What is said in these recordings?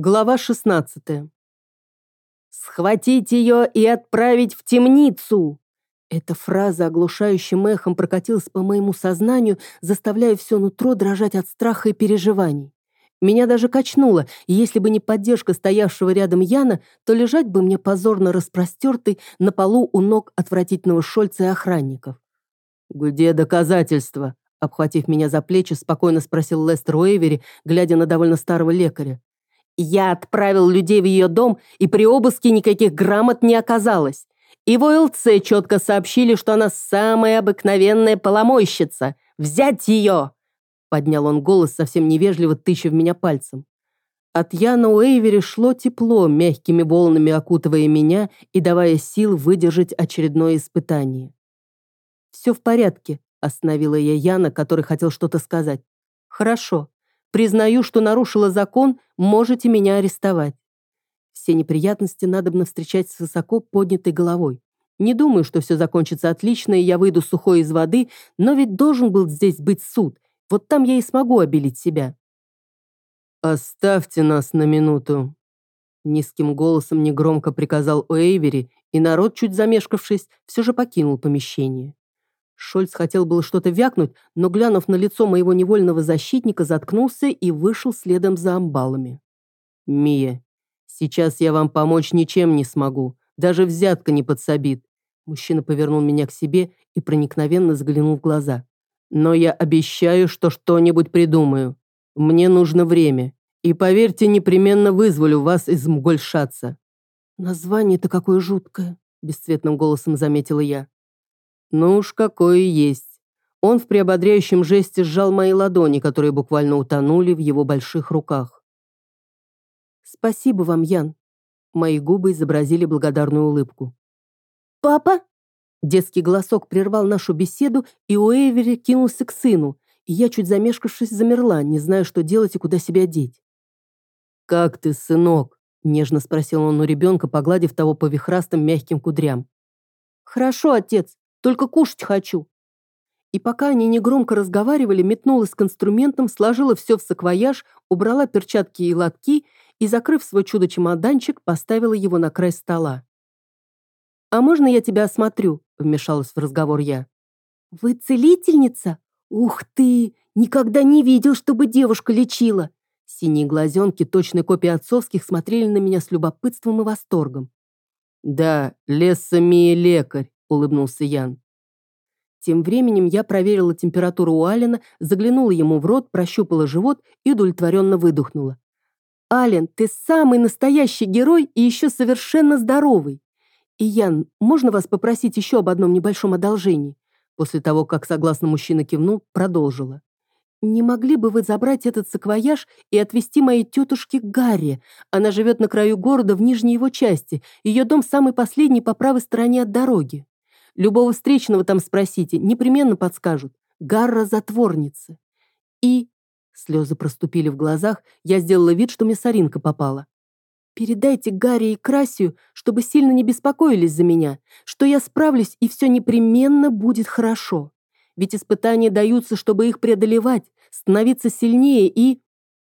Глава 16. «Схватить ее и отправить в темницу!» Эта фраза оглушающим эхом прокатилась по моему сознанию, заставляя все нутро дрожать от страха и переживаний. Меня даже качнуло, и если бы не поддержка стоявшего рядом Яна, то лежать бы мне позорно распростертый на полу у ног отвратительного Шольца и охранников. «Где доказательства?» Обхватив меня за плечи, спокойно спросил Лестер Уэйвери, глядя на довольно старого лекаря. Я отправил людей в ее дом, и при обыске никаких грамот не оказалось. И в ОЛЦ четко сообщили, что она самая обыкновенная поломойщица. Взять ее!» Поднял он голос, совсем невежливо тыча в меня пальцем. От Яна Уэйвери шло тепло, мягкими волнами окутывая меня и давая сил выдержать очередное испытание. «Все в порядке», — остановила я Яна, который хотел что-то сказать. «Хорошо. Признаю, что нарушила закон, можете меня арестовать. Все неприятности надо встречать с высоко поднятой головой. Не думаю, что все закончится отлично, и я выйду сухой из воды, но ведь должен был здесь быть суд. Вот там я и смогу обелить себя. «Оставьте нас на минуту», — низким голосом негромко приказал Уэйвери, и народ, чуть замешкавшись, все же покинул помещение. Шольц хотел было что-то вякнуть, но, глянув на лицо моего невольного защитника, заткнулся и вышел следом за амбалами. «Мия, сейчас я вам помочь ничем не смогу, даже взятка не подсобит». Мужчина повернул меня к себе и проникновенно заглянул в глаза. «Но я обещаю, что что-нибудь придумаю. Мне нужно время. И поверьте, непременно вызволю вас из Мгольшаца». «Название-то какое жуткое», — бесцветным голосом заметила я. Ну уж какое есть. Он в приободряющем жесте сжал мои ладони, которые буквально утонули в его больших руках. «Спасибо вам, Ян». Мои губы изобразили благодарную улыбку. «Папа?» Детский голосок прервал нашу беседу, и Уэйвери кинулся к сыну, и я, чуть замешкавшись, замерла, не зная, что делать и куда себя деть. «Как ты, сынок?» – нежно спросил он у ребенка, погладив того по вихрастым мягким кудрям. «Хорошо, отец. Только кушать хочу». И пока они негромко разговаривали, метнулась к инструментам, сложила все в саквояж, убрала перчатки и лотки и, закрыв свой чудо-чемоданчик, поставила его на край стола. «А можно я тебя осмотрю?» – вмешалась в разговор я. «Вы целительница? Ух ты! Никогда не видел, чтобы девушка лечила!» Синие глазенки, точной копии отцовских, смотрели на меня с любопытством и восторгом. «Да, Лесса Мия лекарь», — улыбнулся Ян. Тем временем я проверила температуру у Алина, заглянула ему в рот, прощупала живот и удовлетворенно выдохнула. «Ален, ты самый настоящий герой и еще совершенно здоровый. И, Ян, можно вас попросить еще об одном небольшом одолжении?» После того, как согласно мужчина кивнул, продолжила. «Не могли бы вы забрать этот саквояж и отвезти моей тетушке Гарри? Она живет на краю города в нижней его части. Ее дом самый последний по правой стороне от дороги». Любого встречного там спросите, непременно подскажут. Гарра затворница. И... Слезы проступили в глазах, я сделала вид, что мясоринка попала. Передайте Гарри и Красию, чтобы сильно не беспокоились за меня, что я справлюсь и все непременно будет хорошо. Ведь испытания даются, чтобы их преодолевать, становиться сильнее и...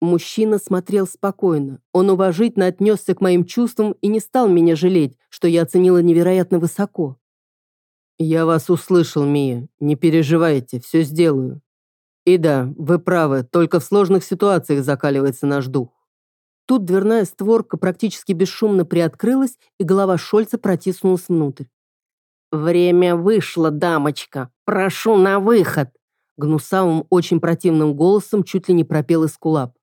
Мужчина смотрел спокойно. Он уважительно отнесся к моим чувствам и не стал меня жалеть, что я оценила невероятно высоко. «Я вас услышал, Мия. Не переживайте, все сделаю. И да, вы правы, только в сложных ситуациях закаливается наш дух». Тут дверная створка практически бесшумно приоткрылась, и голова Шольца протиснулась внутрь. «Время вышло, дамочка. Прошу на выход!» Гнусавым, очень противным голосом чуть ли не пропел Эскулап.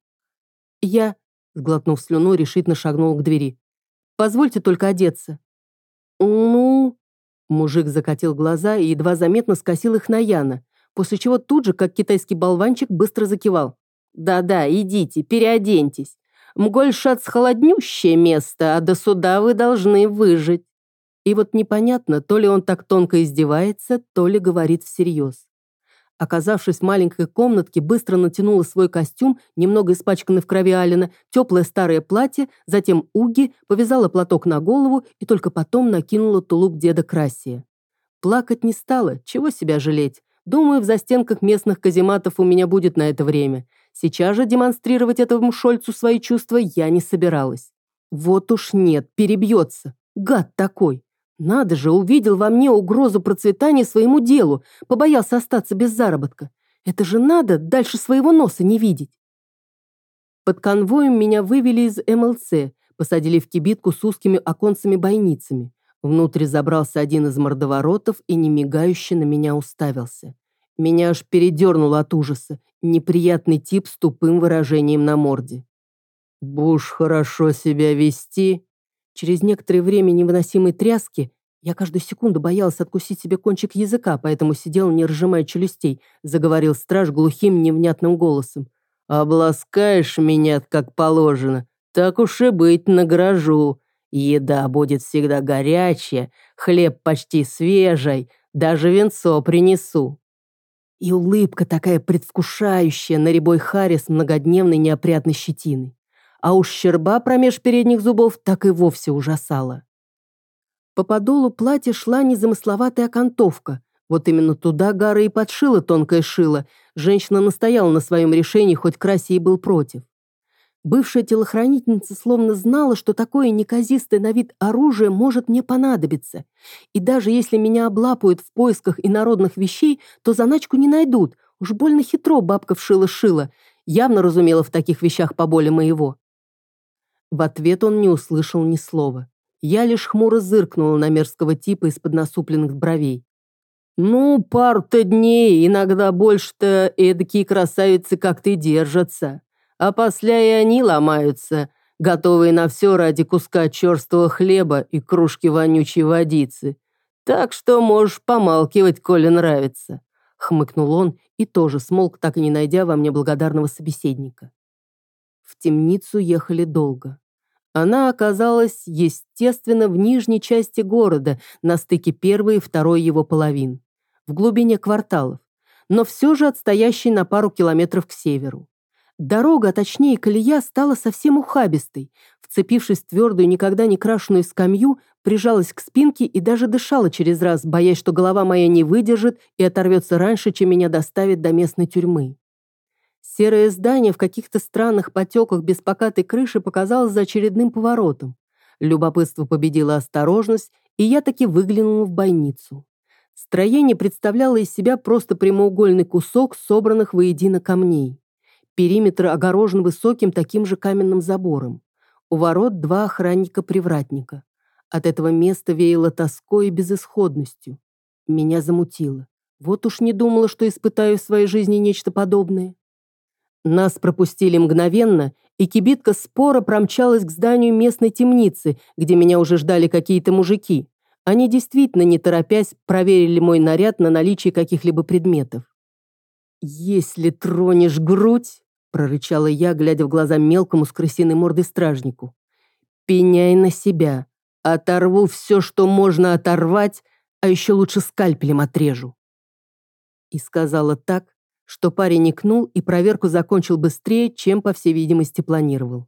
«Я...» — сглотнув слюну, решительно шагнул к двери. «Позвольте только одеться». «Ну...» Мужик закатил глаза и едва заметно скосил их на Яна, после чего тут же, как китайский болванчик, быстро закивал. «Да-да, идите, переоденьтесь. Мгольшац холоднющее место, а до суда вы должны выжить». И вот непонятно, то ли он так тонко издевается, то ли говорит всерьез. Оказавшись в маленькой комнатке, быстро натянула свой костюм, немного испачканный в крови Алина, теплое старое платье, затем уги, повязала платок на голову и только потом накинула тулуп деда Красия. Плакать не стала, чего себя жалеть. Думаю, в застенках местных казематов у меня будет на это время. Сейчас же демонстрировать этому Шольцу свои чувства я не собиралась. Вот уж нет, перебьется. Гад такой. Надо же, увидел во мне угрозу процветания своему делу, побоялся остаться без заработка. Это же надо дальше своего носа не видеть. Под конвоем меня вывели из МЛЦ, посадили в кибитку с узкими оконцами-бойницами. Внутрь забрался один из мордоворотов и немигающе на меня уставился. Меня аж передернуло от ужаса. Неприятный тип с тупым выражением на морде. «Будешь хорошо себя вести?» Через некоторое время невыносимой тряски я каждую секунду боялась откусить себе кончик языка, поэтому сидел, не разжимая челюстей, заговорил страж глухим невнятным голосом. «Обласкаешь меня, как положено, так уж и быть, награжу. Еда будет всегда горячая, хлеб почти свежий, даже венцо принесу». И улыбка такая предвкушающая на рябой харе с многодневной неопрятной щетиной. А уж щерба промеж передних зубов так и вовсе ужасала. По подолу платья шла незамысловатая окантовка. Вот именно туда Гара и подшила тонкое шило. Женщина настояла на своем решении, хоть Краси и был против. Бывшая телохранительница словно знала, что такое неказистое на вид оружие может мне понадобиться. И даже если меня облапают в поисках инородных вещей, то заначку не найдут. Уж больно хитро бабка вшила-шила. Явно разумела в таких вещах поболе моего. В ответ он не услышал ни слова. Я лишь хмуро зыркнула на мерзкого типа из-под насупленных бровей. «Ну, пару-то дней, иногда больше-то эдакие красавицы, как ты, держатся а после и они ломаются, готовые на все ради куска черствого хлеба и кружки вонючей водицы. Так что можешь помалкивать, коли нравится», — хмыкнул он и тоже смолк, так и не найдя во мне благодарного собеседника. В темницу ехали долго. Она оказалась, естественно, в нижней части города, на стыке первой и второй его половин, в глубине кварталов, но все же отстоящей на пару километров к северу. Дорога, а точнее колея, стала совсем ухабистой. Вцепившись в твердую, никогда не крашеную скамью, прижалась к спинке и даже дышала через раз, боясь, что голова моя не выдержит и оторвется раньше, чем меня доставит до местной тюрьмы. Серое здание в каких-то странных потеках без покатой крыши показалось за очередным поворотом. Любопытство победило осторожность, и я таки выглянула в бойницу. Строение представляло из себя просто прямоугольный кусок собранных воедино камней. Периметр огорожен высоким таким же каменным забором. У ворот два охранника-привратника. От этого места веяло тоской и безысходностью. Меня замутило. Вот уж не думала, что испытаю в своей жизни нечто подобное. Нас пропустили мгновенно, и кибитка спора промчалась к зданию местной темницы, где меня уже ждали какие-то мужики. Они действительно, не торопясь, проверили мой наряд на наличие каких-либо предметов. «Если тронешь грудь...» прорычала я, глядя в глаза мелкому с крысиной мордой стражнику. «Пеняй на себя. Оторву все, что можно оторвать, а еще лучше скальпелем отрежу». И сказала так, что парень икнул и проверку закончил быстрее, чем, по всей видимости, планировал.